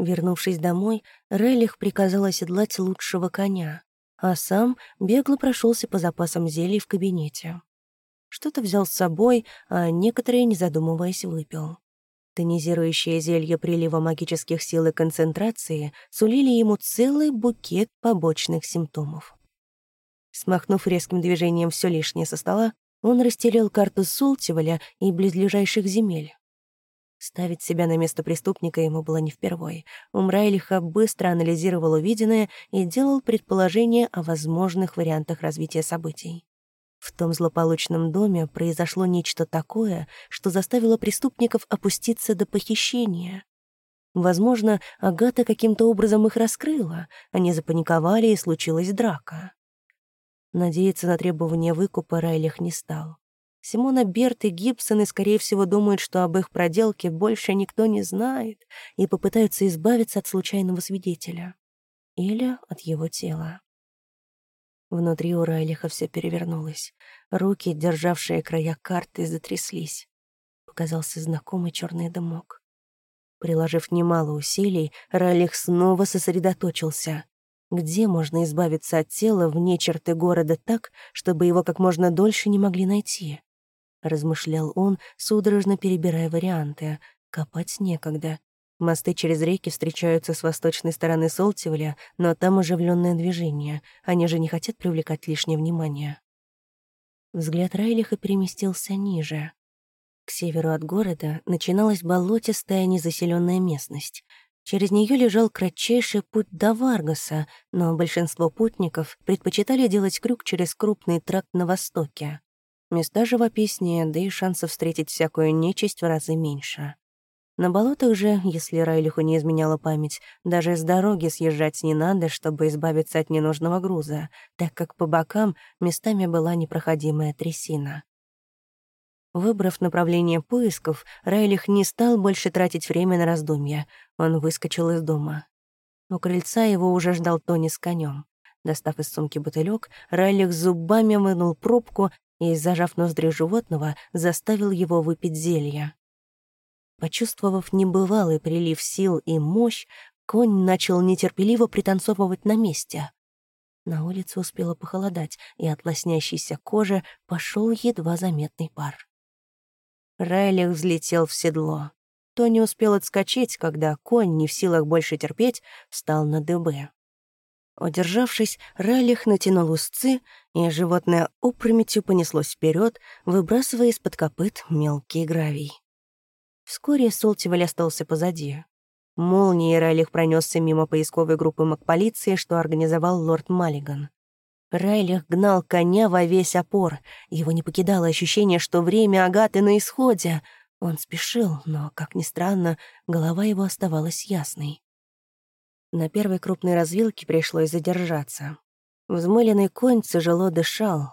Вернувшись домой, Райлих приказал оседлать лучшего коня, а сам бегло прошелся по запасам зелий в кабинете. Что-то взял с собой, а некоторые, не задумываясь, выпил. Тонизирующее зелье прилива магических сил и концентрации сулили ему целый букет побочных симптомов. Смахнув резким движением все лишнее со стола, он растерял карту Султиваля и близлежащих земель. Ставить себя на место преступника ему было не впервой. Умрайлиха быстро анализировал увиденное и делал предположения о возможных вариантах развития событий. В том злополучном доме произошло нечто такое, что заставило преступников опуститься до похищения. Возможно, Агата каким-то образом их раскрыла, они запаниковали, и случилась драка. Надеяться на требования выкупа Райлих не стал. Симона Берт и Гибсоны, скорее всего, думают, что об их проделке больше никто не знает и попытаются избавиться от случайного свидетеля. Или от его тела. Внутри у Райлиха все перевернулось. Руки, державшие края карты, затряслись. Показался знакомый черный дымок. Приложив немало усилий, Райлих снова сосредоточился. Где можно избавиться от тела вне черты города так, чтобы его как можно дольше не могли найти? — размышлял он, судорожно перебирая варианты. «Копать некогда. Мосты через реки встречаются с восточной стороны Солтивля, но там оживленное движение. Они же не хотят привлекать лишнее внимание». Взгляд Райлиха переместился ниже. К северу от города начиналась болотистая незаселенная местность. Через нее лежал кратчайший путь до Варгаса, но большинство путников предпочитали делать крюк через крупный тракт на востоке. Места живописнее, да и шансов встретить всякую нечисть в разы меньше. На болотах же, если Райлиху не изменяла память, даже с дороги съезжать не надо, чтобы избавиться от ненужного груза, так как по бокам местами была непроходимая трясина. Выбрав направление поисков, Райлих не стал больше тратить время на раздумья. Он выскочил из дома. У крыльца его уже ждал Тони с конем. Достав из сумки бутылек, Райлих зубами вынул пробку и, зажав ноздри животного, заставил его выпить зелье. Почувствовав небывалый прилив сил и мощь, конь начал нетерпеливо пританцовывать на месте. На улице успело похолодать, и от лоснящейся кожи пошел едва заметный пар. Райлих взлетел в седло. Тони успел отскочить, когда конь, не в силах больше терпеть, встал на дыбы. Удержавшись, Райлих натянул узцы, и животное опрометью понеслось вперед, выбрасывая из-под копыт мелкий гравий. Вскоре Солтиваль остался позади. Молнией Райлих пронесся мимо поисковой группы МакПолиции, что организовал лорд Маллиган. Райлих гнал коня во весь опор. Его не покидало ощущение, что время Агаты на исходе. Он спешил, но, как ни странно, голова его оставалась ясной. На первой крупной развилке пришлось задержаться. Взмыленный конь тяжело дышал.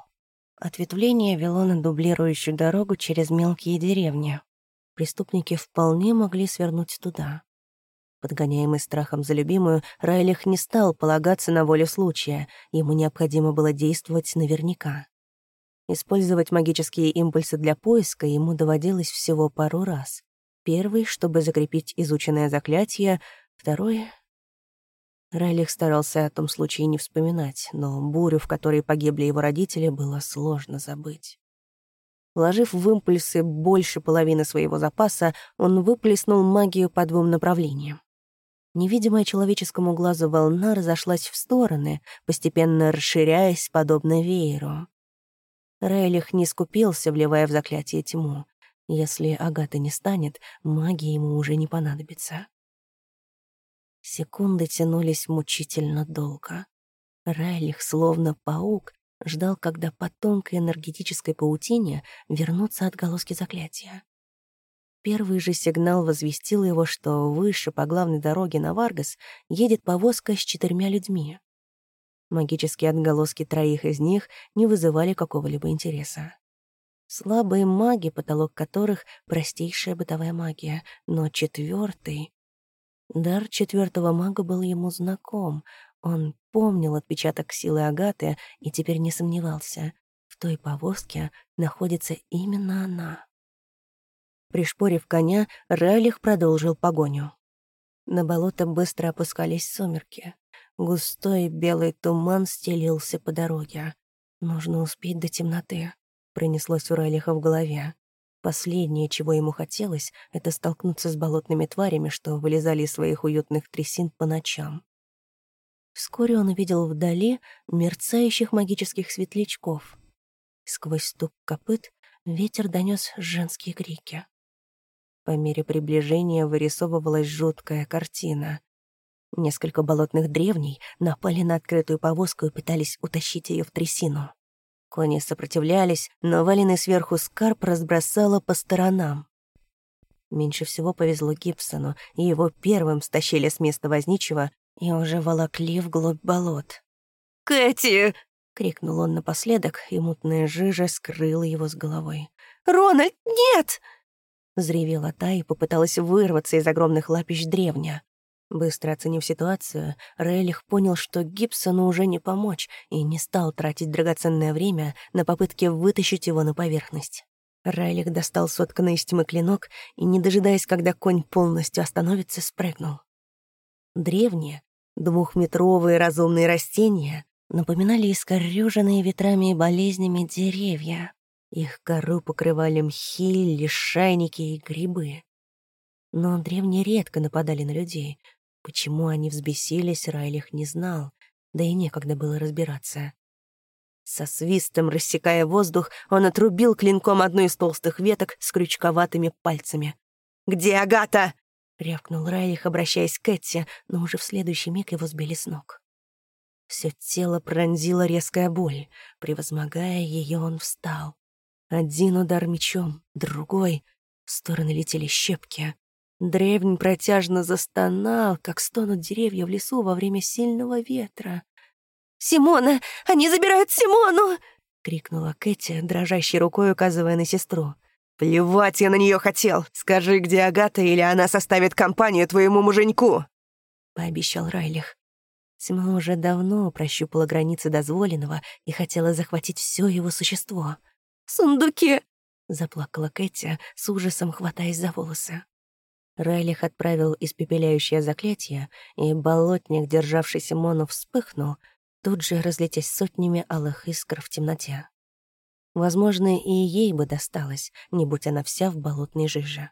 Ответвление вело на дублирующую дорогу через мелкие деревни. Преступники вполне могли свернуть туда. Подгоняемый страхом за любимую, Райлих не стал полагаться на волю случая, ему необходимо было действовать наверняка. Использовать магические импульсы для поиска ему доводилось всего пару раз. Первый, чтобы закрепить изученное заклятие, второй Райлих старался о том случае не вспоминать, но бурю, в которой погибли его родители, было сложно забыть. Вложив в импульсы больше половины своего запаса, он выплеснул магию по двум направлениям. Невидимая человеческому глазу волна разошлась в стороны, постепенно расширяясь, подобно вееру. Райлих не скупился, вливая в заклятие тьму. Если Агата не станет, магия ему уже не понадобится. Секунды тянулись мучительно долго. Райлих, словно паук, ждал, когда по тонкой энергетической паутине вернутся отголоски заклятия. Первый же сигнал возвестил его, что выше по главной дороге на Варгас едет повозка с четырьмя людьми. Магические отголоски троих из них не вызывали какого-либо интереса. Слабые маги, потолок которых — простейшая бытовая магия, но четвертый Дар четвертого мага был ему знаком. Он помнил отпечаток силы Агаты и теперь не сомневался. В той повозке находится именно она. Пришпорив коня, Райлих продолжил погоню. На болото быстро опускались сумерки. Густой белый туман стелился по дороге. Нужно успеть до темноты, пронеслось у Райлиха в голове. Последнее, чего ему хотелось, это столкнуться с болотными тварями, что вылезали из своих уютных трясин по ночам. Вскоре он увидел вдали мерцающих магических светлячков. Сквозь стук копыт ветер донес женские крики. По мере приближения вырисовывалась жуткая картина. Несколько болотных древней напали на открытую повозку и пытались утащить ее в трясину. Кони сопротивлялись, но валенный сверху скарб разбросало по сторонам. Меньше всего повезло Гибсону, и его первым стащили с места возничего и уже волокли вглубь болот. «Кэти!» — крикнул он напоследок, и мутная жижа скрыла его с головой. «Рональд, нет!» — взревела та и попыталась вырваться из огромных лапищ древня. Быстро оценив ситуацию, Рейлих понял, что Гибсону уже не помочь, и не стал тратить драгоценное время на попытки вытащить его на поверхность. Райлих достал сотканный из тьмы клинок и, не дожидаясь, когда конь полностью остановится, спрыгнул. Древние, двухметровые разумные растения напоминали искорёженные ветрами и болезнями деревья. Их кору покрывали мхи, лишайники и грибы. Но древние редко нападали на людей — Почему они взбесились, Райлих не знал, да и некогда было разбираться. Со свистом, рассекая воздух, он отрубил клинком одну из толстых веток с крючковатыми пальцами. «Где Агата?» — рявкнул Райлих, обращаясь к Этти, но уже в следующий миг его сбили с ног. Все тело пронзила резкая боль. Превозмогая ее, он встал. Один удар мечом, другой. В стороны летели щепки. Древень протяжно застонал, как стонут деревья в лесу во время сильного ветра. «Симона! Они забирают Симону!» — крикнула Кэти, дрожащей рукой указывая на сестру. «Плевать я на нее хотел! Скажи, где Агата, или она составит компанию твоему муженьку!» — пообещал Райлих. Тьма уже давно прощупала границы дозволенного и хотела захватить все его существо. «Сундуки!» — заплакала Кэти, с ужасом хватаясь за волосы. Райлих отправил испепеляющее заклятие, и болотник, державший Симону, вспыхнул, тут же разлетясь сотнями алых искр в темноте. Возможно, и ей бы досталось, не будь она вся в болотной жиже.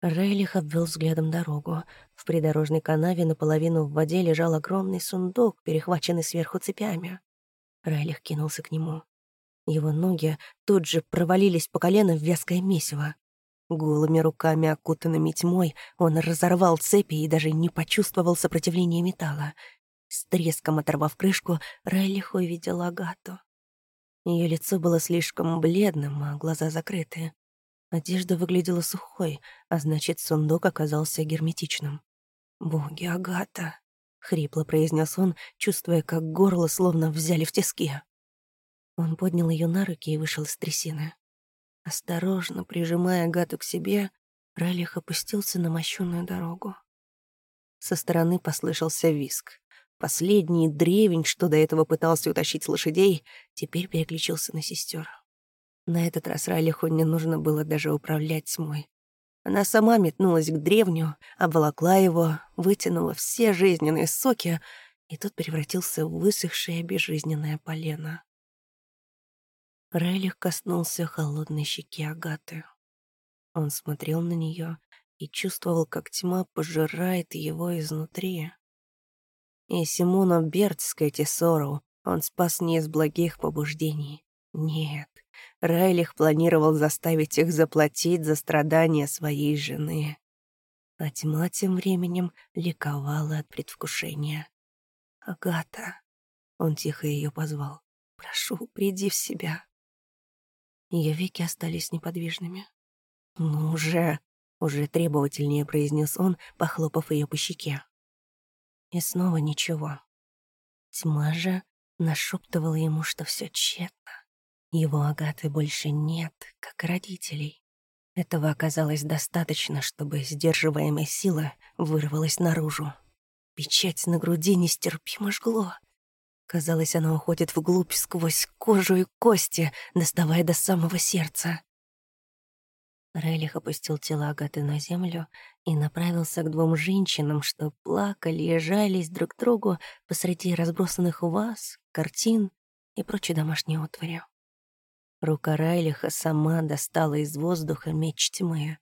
Рейлих обвел взглядом дорогу. В придорожной канаве наполовину в воде лежал огромный сундук, перехваченный сверху цепями. Рейлих кинулся к нему. Его ноги тут же провалились по колено в вязкое месиво. Голыми руками, окутанными тьмой, он разорвал цепи и даже не почувствовал сопротивления металла. С треском оторвав крышку, Райлих увидел Агату. Ее лицо было слишком бледным, а глаза закрыты. Одежда выглядела сухой, а значит, сундук оказался герметичным. «Боги, Агата!» — хрипло произнес он, чувствуя, как горло словно взяли в тиски. Он поднял ее на руки и вышел из трясины. Осторожно прижимая Агату к себе, Райлих опустился на мощенную дорогу. Со стороны послышался виск. Последний древень, что до этого пытался утащить лошадей, теперь переключился на сестер. На этот раз Райлиху не нужно было даже управлять тьмой. Она сама метнулась к древню, обволокла его, вытянула все жизненные соки, и тот превратился в высохшее безжизненное полено. Райлих коснулся холодной щеки Агаты. Он смотрел на нее и чувствовал, как тьма пожирает его изнутри. И Симона Бертская Тесору он спас не из благих побуждений. Нет, Райлих планировал заставить их заплатить за страдания своей жены. А тьма тем временем ликовала от предвкушения. «Агата!» — он тихо ее позвал. «Прошу, приди в себя». Ее веки остались неподвижными. «Ну уже!» — уже требовательнее произнес он, похлопав ее по щеке. И снова ничего. Тьма же нашептывала ему, что все тщетно. Его Агаты больше нет, как родителей. Этого оказалось достаточно, чтобы сдерживаемая сила вырвалась наружу. Печать на груди нестерпимо жгло — Казалось, она уходит вглубь сквозь кожу и кости, доставая до самого сердца. Релих опустил тело Агаты на землю и направился к двум женщинам, что плакали и жались друг к другу посреди разбросанных ваз, картин и прочей домашней утвари. Рука Райлиха сама достала из воздуха меч тьмы.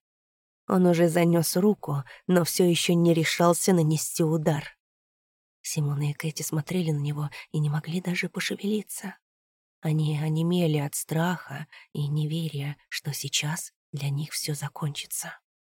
Он уже занес руку, но все еще не решался нанести удар. Симона и Кэти смотрели на него и не могли даже пошевелиться. Они онемели от страха и неверия, что сейчас для них все закончится.